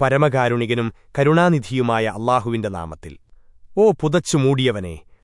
പരമകാരുണികനും കരുണാനിധിയുമായ അള്ളാഹുവിന്റെ നാമത്തിൽ. ഓ പുതച്ചു മൂടിയവനെ